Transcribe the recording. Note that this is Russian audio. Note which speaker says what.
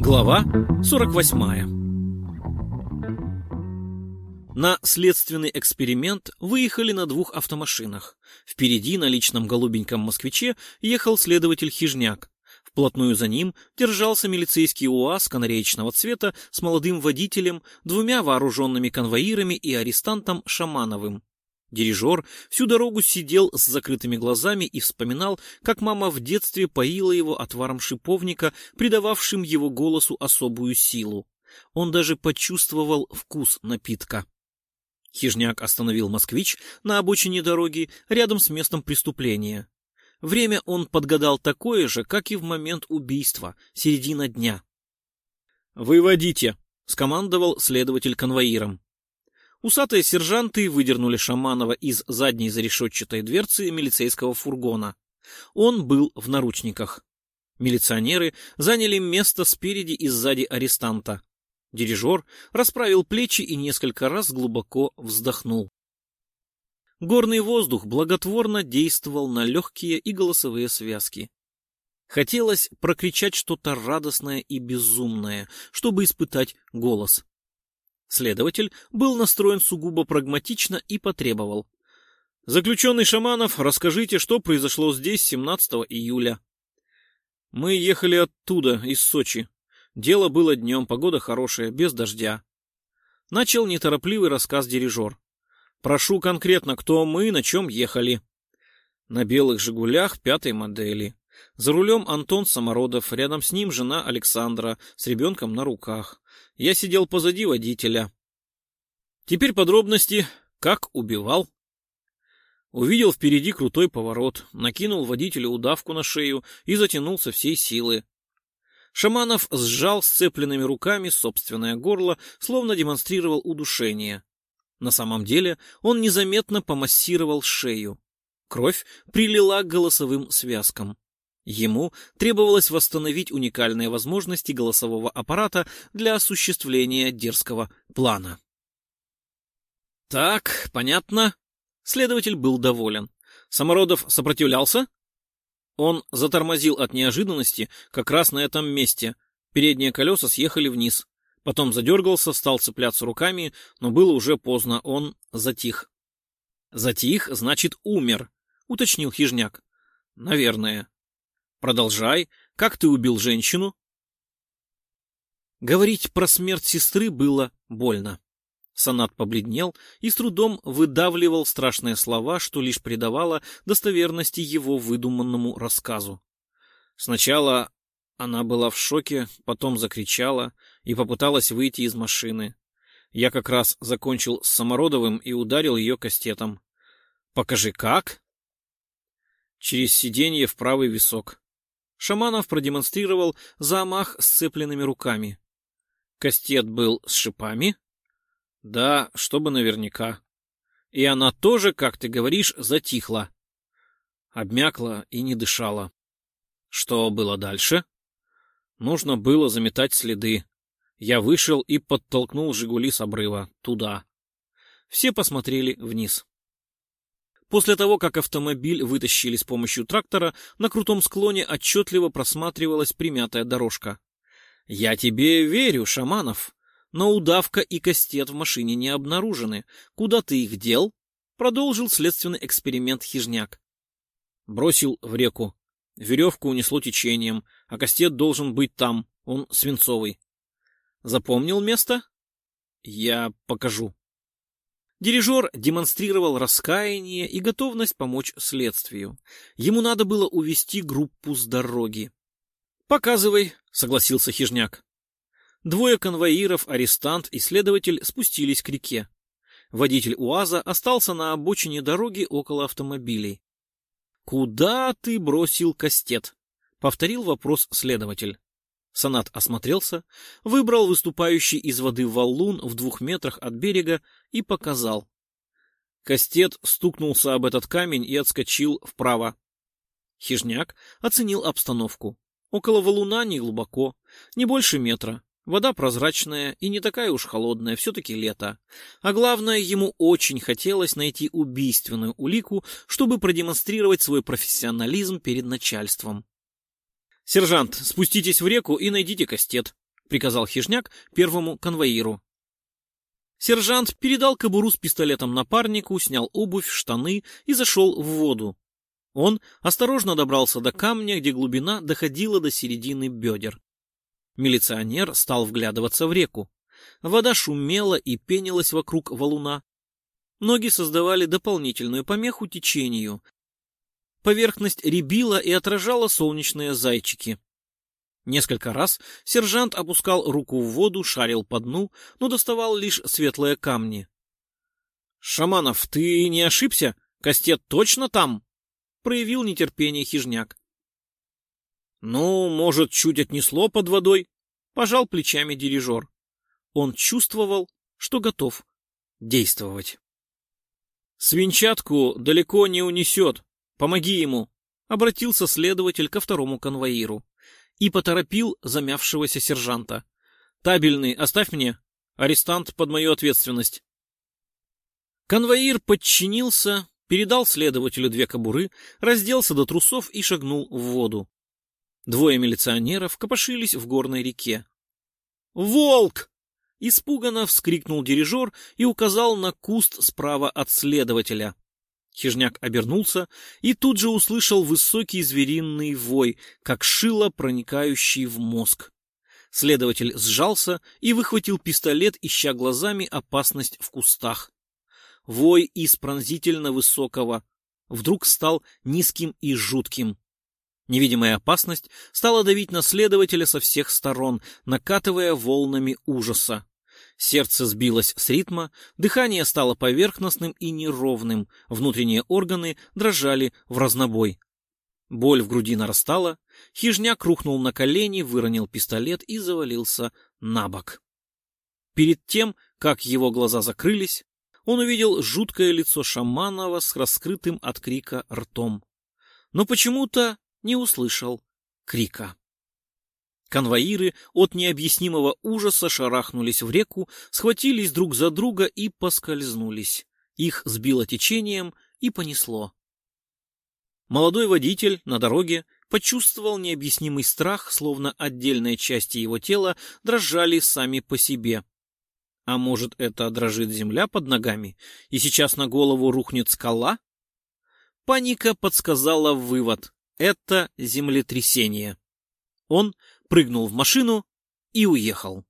Speaker 1: Глава 48 На следственный эксперимент выехали на двух автомашинах. Впереди на личном голубеньком москвиче ехал следователь Хижняк. Вплотную за ним держался милицейский УАЗ канареечного цвета с молодым водителем, двумя вооруженными конвоирами и арестантом Шамановым. Дирижер всю дорогу сидел с закрытыми глазами и вспоминал, как мама в детстве поила его отваром шиповника, придававшим его голосу особую силу. Он даже почувствовал вкус напитка. Хижняк остановил москвич на обочине дороги рядом с местом преступления. Время он подгадал такое же, как и в момент убийства, середина дня. «Выводите!» — скомандовал следователь конвоиром. Усатые сержанты выдернули Шаманова из задней зарешетчатой дверцы милицейского фургона. Он был в наручниках. Милиционеры заняли место спереди и сзади арестанта. Дирижер расправил плечи и несколько раз глубоко вздохнул. Горный воздух благотворно действовал на легкие и голосовые связки. Хотелось прокричать что-то радостное и безумное, чтобы испытать голос. Следователь был настроен сугубо прагматично и потребовал. «Заключенный Шаманов, расскажите, что произошло здесь 17 июля?» «Мы ехали оттуда, из Сочи. Дело было днем, погода хорошая, без дождя». Начал неторопливый рассказ дирижер. «Прошу конкретно, кто мы, на чем ехали?» «На белых «Жигулях» пятой модели. За рулем Антон Самородов, рядом с ним жена Александра с ребенком на руках. Я сидел позади водителя. Теперь подробности, как убивал. Увидел впереди крутой поворот, накинул водителю удавку на шею и затянул со всей силы. Шаманов сжал сцепленными руками собственное горло, словно демонстрировал удушение. На самом деле он незаметно помассировал шею. Кровь прилила к голосовым связкам. Ему требовалось восстановить уникальные возможности голосового аппарата для осуществления дерзкого плана. Так, понятно. Следователь был доволен. Самородов сопротивлялся? Он затормозил от неожиданности как раз на этом месте. Передние колеса съехали вниз. Потом задергался, стал цепляться руками, но было уже поздно, он затих. «Затих, значит, умер», — уточнил хижняк. «Наверное», Продолжай. Как ты убил женщину? Говорить про смерть сестры было больно. Санат побледнел и с трудом выдавливал страшные слова, что лишь придавало достоверности его выдуманному рассказу. Сначала она была в шоке, потом закричала и попыталась выйти из машины. Я как раз закончил с Самородовым и ударил ее кастетом. «Покажи, как?» Через сиденье в правый висок. Шаманов продемонстрировал замах сцепленными руками. Кастет был с шипами? Да, чтобы наверняка. И она тоже, как ты говоришь, затихла. Обмякла и не дышала. Что было дальше? Нужно было заметать следы. Я вышел и подтолкнул «Жигули» с обрыва. Туда. Все посмотрели вниз. После того, как автомобиль вытащили с помощью трактора, на крутом склоне отчетливо просматривалась примятая дорожка. «Я тебе верю, Шаманов, но удавка и кастет в машине не обнаружены. Куда ты их дел?» Продолжил следственный эксперимент Хижняк. Бросил в реку. Веревку унесло течением, а кастет должен быть там, он свинцовый. Запомнил место? Я покажу. Дирижер демонстрировал раскаяние и готовность помочь следствию. Ему надо было увести группу с дороги. «Показывай», — согласился Хижняк. Двое конвоиров, арестант и следователь спустились к реке. Водитель УАЗа остался на обочине дороги около автомобилей. «Куда ты бросил кастет?» — повторил вопрос следователь. Санат осмотрелся, выбрал выступающий из воды валун в двух метрах от берега и показал. Кастет стукнулся об этот камень и отскочил вправо. Хижняк оценил обстановку. Около валуна не глубоко, не больше метра. Вода прозрачная и не такая уж холодная, все-таки лето. А главное, ему очень хотелось найти убийственную улику, чтобы продемонстрировать свой профессионализм перед начальством. «Сержант, спуститесь в реку и найдите кастет», — приказал хижняк первому конвоиру. Сержант передал кобуру с пистолетом напарнику, снял обувь, штаны и зашел в воду. Он осторожно добрался до камня, где глубина доходила до середины бедер. Милиционер стал вглядываться в реку. Вода шумела и пенилась вокруг валуна. Ноги создавали дополнительную помеху течению. Поверхность рябила и отражала солнечные зайчики. Несколько раз сержант опускал руку в воду, шарил по дну, но доставал лишь светлые камни. — Шаманов, ты не ошибся? Кастет точно там? — проявил нетерпение хижняк. «Ну, может, чуть отнесло под водой?» — пожал плечами дирижер. Он чувствовал, что готов действовать. «Свинчатку далеко не унесет. Помоги ему!» — обратился следователь ко второму конвоиру и поторопил замявшегося сержанта. «Табельный, оставь мне. Арестант под мою ответственность». Конвоир подчинился, передал следователю две кобуры, разделся до трусов и шагнул в воду. Двое милиционеров копошились в горной реке. «Волк!» — испуганно вскрикнул дирижер и указал на куст справа от следователя. Хижняк обернулся и тут же услышал высокий звериный вой, как шило, проникающий в мозг. Следователь сжался и выхватил пистолет, ища глазами опасность в кустах. Вой из пронзительно высокого вдруг стал низким и жутким. Невидимая опасность стала давить на следователя со всех сторон, накатывая волнами ужаса. Сердце сбилось с ритма, дыхание стало поверхностным и неровным, внутренние органы дрожали в разнобой. Боль в груди нарастала, хижняк рухнул на колени, выронил пистолет и завалился на бок. Перед тем, как его глаза закрылись, он увидел жуткое лицо Шаманова с раскрытым от крика ртом. Но почему-то не услышал крика. Конвоиры от необъяснимого ужаса шарахнулись в реку, схватились друг за друга и поскользнулись. Их сбило течением и понесло. Молодой водитель на дороге почувствовал необъяснимый страх, словно отдельные части его тела дрожали сами по себе. А может, это дрожит земля под ногами, и сейчас на голову рухнет скала? Паника подсказала вывод. Это землетрясение. Он прыгнул в машину и уехал.